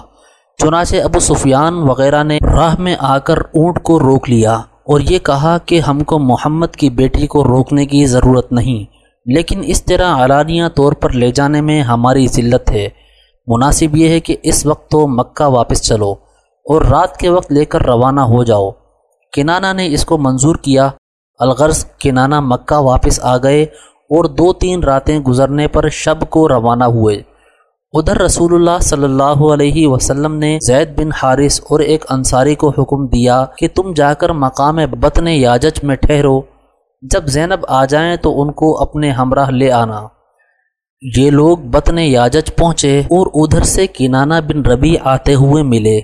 چنانچہ ابو سفیان وغیرہ نے راہ میں آ کر اونٹ کو روک لیا اور یہ کہا کہ ہم کو محمد کی بیٹی کو روکنے کی ضرورت نہیں، لیکن اس طرح علانیہ طور پر لے جانے میں ہماری ذلت ہے۔ مناسب یہ ہے کہ اس وقت تو مکہ واپس چلو اور رات کے وقت لے کر روانہ ہو جاؤ۔ کنانا نے اس کو منظور کیا الغرض کنانا مکہ واپس آ گئے اور دو تین راتیں گزرنے پر شب کو روانہ ہوئے۔ ادھر رسول اللہ صلی اللہ علیہ وسلم نے زید بن حارث اور ایک انصاری کو حکم دیا کہ تم جا کر مقام بطن یاجج میں ٹھہرو۔ جب زینب آ جائیں تو ان کو اپنے ہمراہ لے آنا۔ یہ لوگ بطن یاجج پہنچے اور ادھر سے کنانا بن ربی آتے ہوئے ملے۔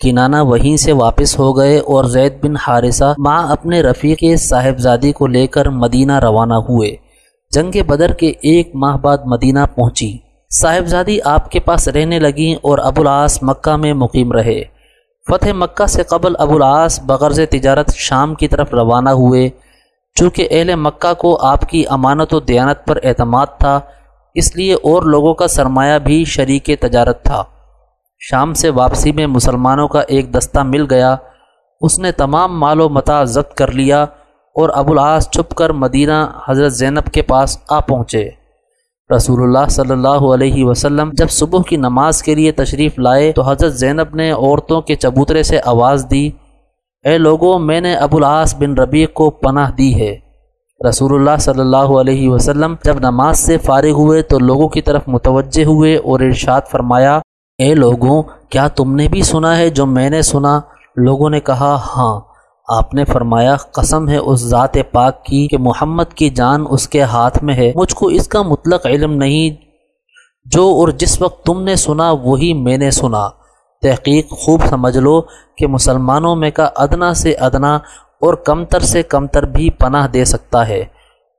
کنانا وہیں سے واپس ہو گئے اور زید بن حارثہ ماں اپنے رفیق صاحبزادی کو لے کر مدینہ روانہ ہوئے۔ جنگ بدر کے ایک ماہ بعد مدینہ پہنچی۔ صاحبزادی آپ کے پاس رہنے لگیں اور ابو العاص مکہ میں مقیم رہے۔ فتح مکہ سے قبل ابو العاص بغرض تجارت شام کی طرف روانہ ہوئے۔ چونکہ اہل مکہ کو آپ کی امانت و دیانت پر اعتماد تھا، اس لیے اور لوگوں کا سرمایہ بھی شریک تجارت تھا۔ شام سے واپسی میں مسلمانوں کا ایک دستہ مل گیا۔ اس نے تمام مال و متا ضبط کر لیا اور ابو العاص چھپ کر مدینہ حضرت زینب کے پاس آ پہنچے۔ رسول اللہ صلی اللہ علیہ وسلم جب صبح کی نماز کے لیے تشریف لائے تو حضرت زینب نے عورتوں کے چبوترے سے آواز دی، اے لوگوں میں نے ابو العاص بن ربیع کو پناہ دی ہے۔ رسول اللہ صلی اللہ علیہ وسلم جب نماز سے فارغ ہوئے تو لوگوں کی طرف متوجہ ہوئے اور ارشاد فرمایا اے لوگوں، کیا تم نے بھی سنا ہے جو میں نے سنا؟ لوگوں نے کہا ہاں۔ آپ نے فرمایا، قسم ہے اس ذات پاک کی کہ محمد کی جان اس کے ہاتھ میں ہے۔ مجھ کو اس کا مطلق علم نہیں، جو اور جس وقت تم نے سنا، وہی میں نے سنا۔ تحقیق خوب سمجھ لو کہ مسلمانوں میں کا ادنا سے ادنا اور کمتر سے کمتر بھی پناہ دے سکتا ہے۔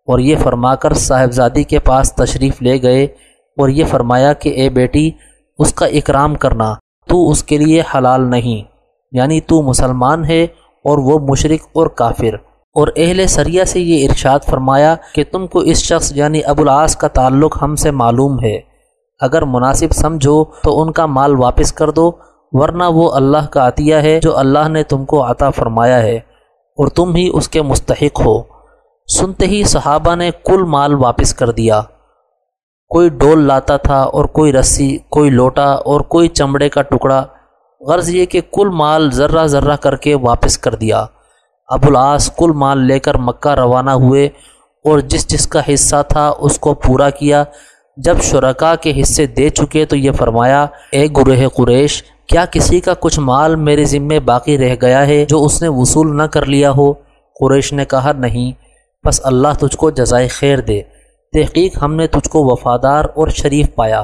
اور یہ فرما کر صاحبزادی کے پاس تشریف لے گئے اور یہ فرمایا کہ، اے بیٹی اس کا اکرام کرنا، تو اس کے لیے حلال نہیں۔ یعنی تو مسلمان ہے اور وہ مشرق اور کافر۔ اور اہل سریہ سے یہ ارشاد فرمایا کہ تم کو اس شخص یعنی ابو العاص کا تعلق ہم سے معلوم ہے۔ اگر مناسب سمجھو تو ان کا مال واپس کر دو، ورنہ وہ اللہ کا عطیہ ہے جو اللہ نے تم کو عطا فرمایا ہے، اور تم ہی اس کے مستحق ہو۔ سنتے ہی صحابہ نے کل مال واپس کر دیا۔ کوئی ڈول لاتا تھا اور کوئی رسی، کوئی لوٹا اور کوئی چمڑے کا ٹکڑا، غرض یہ کہ کل مال ذرہ ذرہ کر کے واپس کر دیا۔ ابو العاص کل مال لے کر مکہ روانہ ہوئے اور جس جس کا حصہ تھا اس کو پورا کیا۔ جب شرکا کے حصے دے چکے تو یہ فرمایا، اے گروہ قریش، کیا کسی کا کچھ مال میرے ذمے باقی رہ گیا ہے جو اس نے وصول نہ کر لیا ہو؟ قریش نے کہا، نہیں، بس اللہ تجھ کو جزائے خیر دے۔ تحقیق ہم نے تجھ کو وفادار اور شریف پایا۔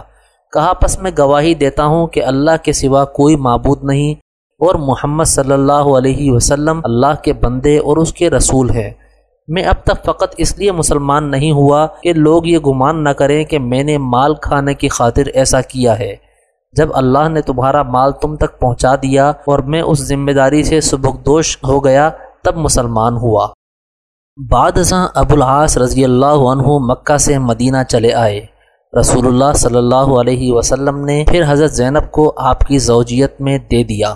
کہا، پس میں گواہی دیتا ہوں کہ اللہ کے سوا کوئی معبود نہیں اور محمد صلی اللہ علیہ وسلم اللہ کے بندے اور اس کے رسول ہیں۔ میں اب تک فقط اس لیے مسلمان نہیں ہوا کہ لوگ یہ گمان نہ کریں کہ میں نے مال کھانے کی خاطر ایسا کیا ہے۔ جب اللہ نے تمہارا مال تم تک پہنچا دیا اور میں اس ذمہ داری سے سبکدوش ہو گیا، تب مسلمان ہوا۔ بعد ازاں ابو العاص رضی اللہ عنہ مکہ سے مدینہ چلے آئے۔ رسول اللہ صلی اللہ علیہ وسلم نے پھر حضرت زینب کو آپ کی زوجیت میں دے دیا۔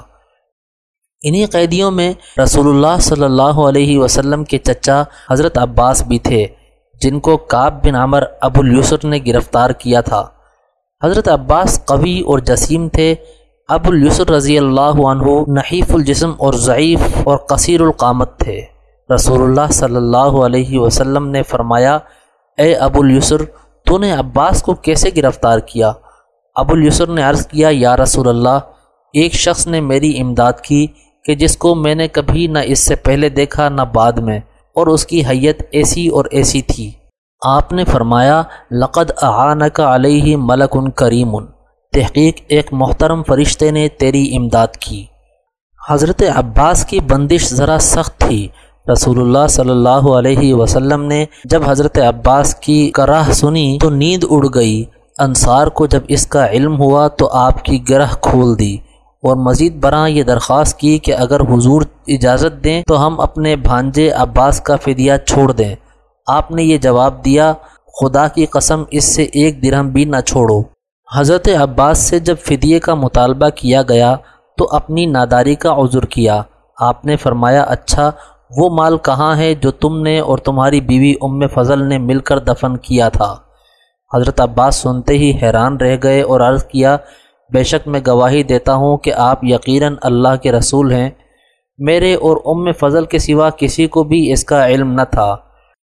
انہی قیدیوں میں رسول اللہ صلی اللہ علیہ وسلم کے چچا حضرت عباس بھی تھے، جن کو کعب بن عمر ابو الیسر نے گرفتار کیا تھا۔ حضرت عباس قوی اور جسیم تھے، ابو الیسر رضی اللہ عنہ نحیف الجسم اور ضعیف اور قصیر القامت تھے۔ رسول اللہ صلی اللہ علیہ وسلم نے فرمایا، اے ابو الیسر تو نے عباس کو کیسے گرفتار کیا؟ ابو الیسر نے عرض کیا، یا رسول اللہ ایک شخص نے میری امداد کی کہ جس کو میں نے کبھی نہ اس سے پہلے دیکھا نہ بعد میں، اور اس کی حیت ایسی اور ایسی تھی۔ آپ نے فرمایا، لقد اعانک علیہ ملک ان کریم۔ تحقیق ایک محترم فرشتے نے تیری امداد کی۔ حضرت عباس کی بندش ذرا سخت تھی۔ رسول اللہ صلی اللہ علیہ وسلم نے جب حضرت عباس کی کراہ سنی تو نیند اڑ گئی۔ انصار کو جب اس کا علم ہوا تو آپ کی گرہ کھول دی اور مزید برآں یہ درخواست کی کہ اگر حضور اجازت دیں تو ہم اپنے بھانجے عباس کا فدیہ چھوڑ دیں۔ آپ نے یہ جواب دیا، خدا کی قسم اس سے ایک درہم بھی نہ چھوڑو۔ حضرت عباس سے جب فدیے کا مطالبہ کیا گیا تو اپنی ناداری کا عذر کیا۔ آپ نے فرمایا اچھا وہ مال کہاں ہے جو تم نے اور تمہاری بیوی ام فضل نے مل کر دفن کیا تھا؟ حضرت عباس سنتے ہی حیران رہ گئے اور عرض کیا، بے شک میں گواہی دیتا ہوں کہ آپ یقیناً اللہ کے رسول ہیں۔ میرے اور ام فضل کے سوا کسی کو بھی اس کا علم نہ تھا۔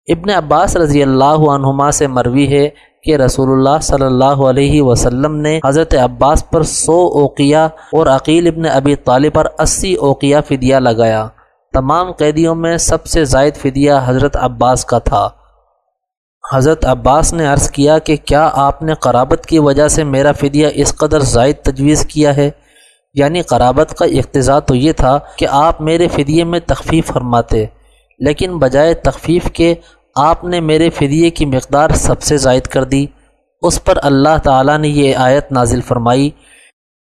ابن عباس رضی اللہ عنہما سے مروی ہے کہ رسول اللہ صلی اللہ علیہ وسلم نے حضرت عباس پر سو اوقیہ اور عقیل ابن ابی طالب پر اسی اوقیہ فدیہ لگایا۔ تمام قیدیوں میں سب سے زائد فدیہ حضرت عباس کا تھا۔ حضرت عباس نے عرض کیا کہ کیا آپ نے قرابت کی وجہ سے میرا فدیہ اس قدر زائد تجویز کیا ہے؟ یعنی قرابت کا اقتضاء تو یہ تھا کہ آپ میرے فدیے میں تخفیف فرماتے، لیکن بجائے تخفیف کے آپ نے میرے فدیے کی مقدار سب سے زائد کر دی۔ اس پر اللہ تعالیٰ نے یہ آیت نازل فرمائی۔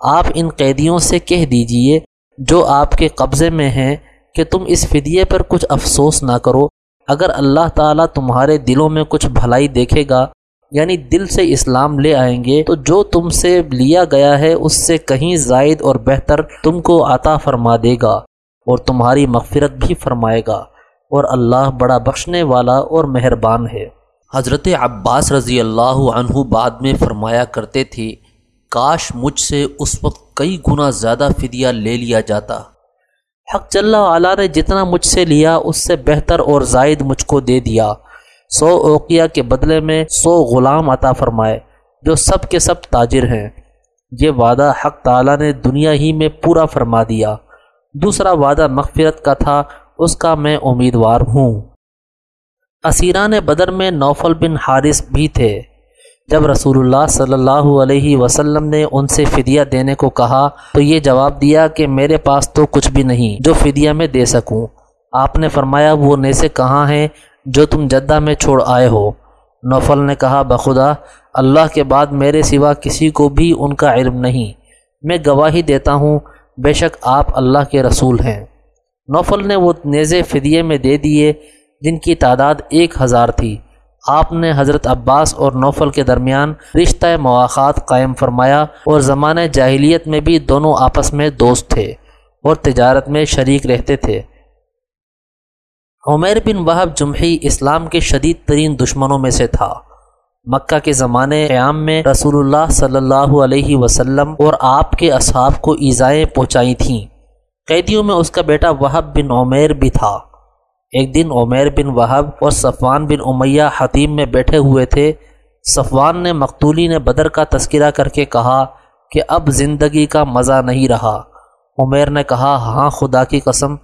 آپ ان قیدیوں سے کہہ دیجیے جو آپ کے قبضے میں ہیں کہ تم اس فدیے پر کچھ افسوس نہ کرو۔ اگر اللہ تعالیٰ تمہارے دلوں میں کچھ بھلائی دیکھے گا یعنی دل سے اسلام لے آئیں گے، تو جو تم سے لیا گیا ہے، اس سے کہیں زائد اور بہتر تم کو عطا فرما دے گا اور تمہاری مغفرت بھی فرمائے گا۔ اور اللہ بڑا بخشنے والا اور مہربان ہے۔ حضرت عباس رضی اللہ عنہ بعد میں فرمایا کرتے تھے کاش مجھ سے اس وقت کئی گنا زیادہ فدیہ لے لیا جاتا۔ حق جل اعلیٰ نے جتنا مجھ سے لیا، اس سے بہتر اور زائد مجھ کو دے دیا۔ سو اوقیہ کے بدلے میں سو غلام عطا فرمائے، جو سب کے سب تاجر ہیں۔ یہ وعدہ حق تعالیٰ نے دنیا ہی میں پورا فرما دیا۔ دوسرا وعدہ مغفرت کا تھا، اس کا میں امیدوار ہوں۔ اسیران بدر میں نوفل بن حارث بھی تھے۔ جب رسول اللہ صلی اللہ علیہ وسلم نے ان سے فدیہ دینے کو کہا تو یہ جواب دیا کہ میرے پاس تو کچھ بھی نہیں جو فدیہ میں دے سکوں۔ آپ نے فرمایا وہ نیسے کہاں ہیں جو تم جدہ میں چھوڑ آئے ہو۔ نوفل نے کہا، بخدا، اللہ کے بعد میرے سوا کسی کو بھی ان کا علم نہیں۔ میں گواہی دیتا ہوں، بے شک آپ اللہ کے رسول ہیں۔ نوفل نے وہ نیزے فدیے میں دے دیے جن کی تعداد ایک ہزار تھی۔ آپ نے حضرت عباس اور نوفل کے درمیان رشتہ مواقع قائم فرمایا اور زمانہ جاہلیت میں بھی دونوں آپس میں دوست تھے اور تجارت میں شریک رہتے تھے۔ عمیر بن وہب جمحی اسلام کے شدید ترین دشمنوں میں سے تھا۔ مکہ کے زمانے قیام میں رسول اللہ صلی اللہ علیہ وسلم اور آپ کے اصحاب کو ایزائیں پہنچائی تھیں۔ قیدیوں میں اس کا بیٹا وہب بن عمیر بھی تھا۔ ایک دن عمیر بن وہب اور صفوان بن امیہ حتیم میں بیٹھے ہوئے تھے۔ صفوان نے مقتولی نے بدر کا تذکرہ کر کے کہا کہ اب زندگی کا مزہ نہیں رہا۔ عمیر نے کہا ہاں خدا کی قسم،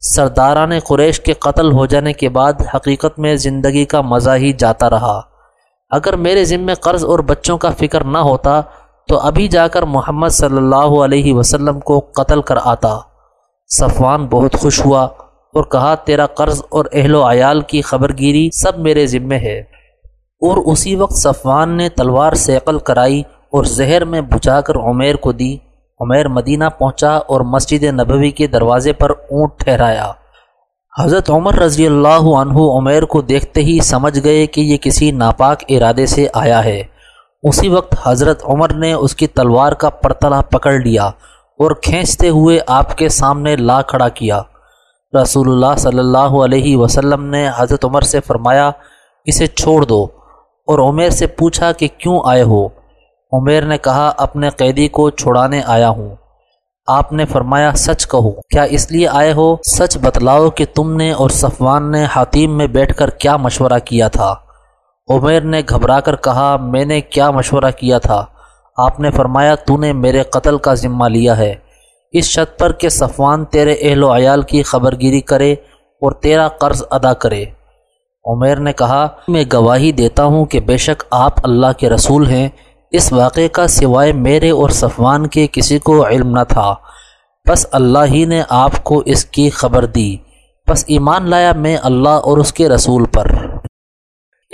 سرداران قریش کے قتل ہو جانے کے بعد حقیقت میں زندگی کا مزہ ہی جاتا رہا۔ اگر میرے ذمے قرض اور بچوں کا فکر نہ ہوتا تو ابھی جا کر محمد صلی اللہ علیہ وسلم کو قتل کر آتا۔ صفوان بہت خوش ہوا۔ اور کہا، تیرا قرض اور اہل و عیال کی خبر گیری سب میرے ذمے ہے۔ اور اسی وقت صفوان نے تلوار سیقل کرائی اور زہر میں بچا کر عمیر کو دی۔ عمیر مدینہ پہنچا اور مسجد نبوی کے دروازے پر اونٹ ٹھہرایا۔ حضرت عمر رضی اللہ عنہ عمیر کو دیکھتے ہی سمجھ گئے کہ یہ کسی ناپاک ارادے سے آیا ہے۔ اسی وقت حضرت عمر نے اس کی تلوار کا پرتلا پکڑ لیا اور کھینچتے ہوئے آپ کے سامنے لا کھڑا کیا۔ رسول اللہ صلی اللہ علیہ وسلم نے حضرت عمر سے فرمایا، اسے چھوڑ دو اور عمیر سے پوچھا کہ کیوں آئے ہو؟ عمیر نے کہا، اپنے قیدی کو چھڑانے آیا ہوں۔ آپ نے فرمایا، سچ کہو۔ کیا اس لیے آئے ہو؟ سچ بتلاؤ کہ تم نے اور صفوان نے حتیم میں بیٹھ کر کیا مشورہ کیا تھا۔ عمیر نے گھبرا کر کہا، میں نے کیا مشورہ کیا تھا؟ آپ نے فرمایا، تو نے میرے قتل کا ذمہ لیا ہے۔ اس شرط پر کہ صفوان تیرے اہل و عیال کی خبر گیری کرے اور تیرا قرض ادا کرے۔ عمیر نے کہا، میں گواہی دیتا ہوں کہ بے شک آپ اللہ کے رسول ہیں۔ اس واقعے کا سوائے میرے اور صفوان کے کسی کو علم نہ تھا۔ بس اللہ ہی نے آپ کو اس کی خبر دی۔ بس ایمان لایا میں اللہ اور اس کے رسول پر۔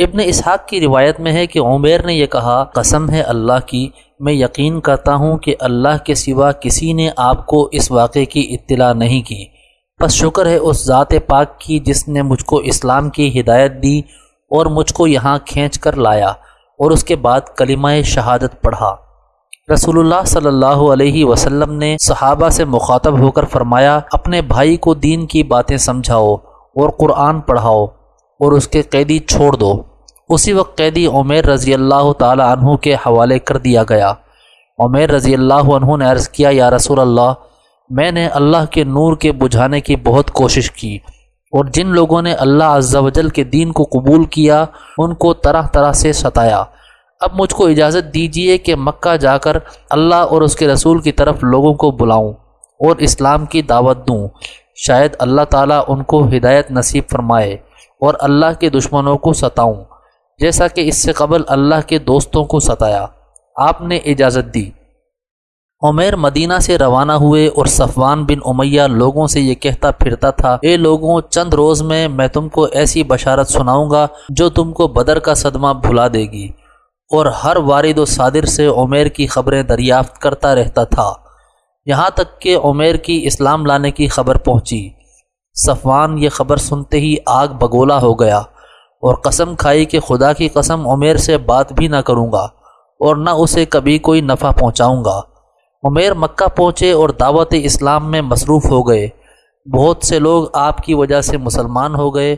ابن اسحاق کی روایت میں ہے کہ عمیر نے یہ کہا، قسم ہے اللہ کی، میں یقین کرتا ہوں کہ اللہ کے سوا کسی نے آپ کو اس واقعے کی اطلاع نہیں کی۔ بس شکر ہے اس ذات پاک کی جس نے مجھ کو اسلام کی ہدایت دی اور مجھ کو یہاں کھینچ کر لایا اور اس کے بعد کلمہ شہادت پڑھا۔ رسول اللہ صلی اللہ علیہ وسلم نے صحابہ سے مخاطب ہو کر فرمایا، اپنے بھائی کو دین کی باتیں سمجھاؤ اور قرآن پڑھاؤ اور اس کے قیدی چھوڑ دو۔ اسی وقت قیدی عمیر رضی اللہ تعالی عنہ کے حوالے کر دیا گیا۔ عمیر رضی اللہ عنہ نے عرض کیا، یا رسول اللہ، میں نے اللہ کے نور کے بجھانے کی بہت کوشش کی اور جن لوگوں نے اللہ عز و جل کے دین کو قبول کیا، ان کو طرح طرح سے ستایا۔ اب مجھ کو اجازت دیجیے کہ مکہ جا کر اللہ اور اس کے رسول کی طرف لوگوں کو بلاؤں اور اسلام کی دعوت دوں۔ شاید اللہ تعالیٰ ان کو ہدایت نصیب فرمائے اور اللہ کے دشمنوں کو ستاؤں۔ جیسا کہ اس سے قبل اللہ کے دوستوں کو ستایا۔ آپ نے اجازت دی۔ عمیر مدینہ سے روانہ ہوئے اور صفوان بن امیہ لوگوں سے یہ کہتا پھرتا تھا، اے لوگوں، چند روز میں میں تم کو ایسی بشارت سناؤں گا جو تم کو بدر کا صدمہ بھلا دے گی۔ اور ہر وارد و صادر سے عمیر کی خبریں دریافت کرتا رہتا تھا۔ یہاں تک کہ عمیر کی اسلام لانے کی خبر پہنچی۔ صفوان یہ خبر سنتے ہی آگ بگولا ہو گیا۔ اور قسم کھائی کہ خدا کی قسم عمیر سے بات بھی نہ کروں گا اور نہ اسے کبھی کوئی نفع پہنچاؤں گا۔ عمیر مکہ پہنچے اور دعوت اسلام میں مصروف ہو گئے۔ بہت سے لوگ آپ کی وجہ سے مسلمان ہو گئے۔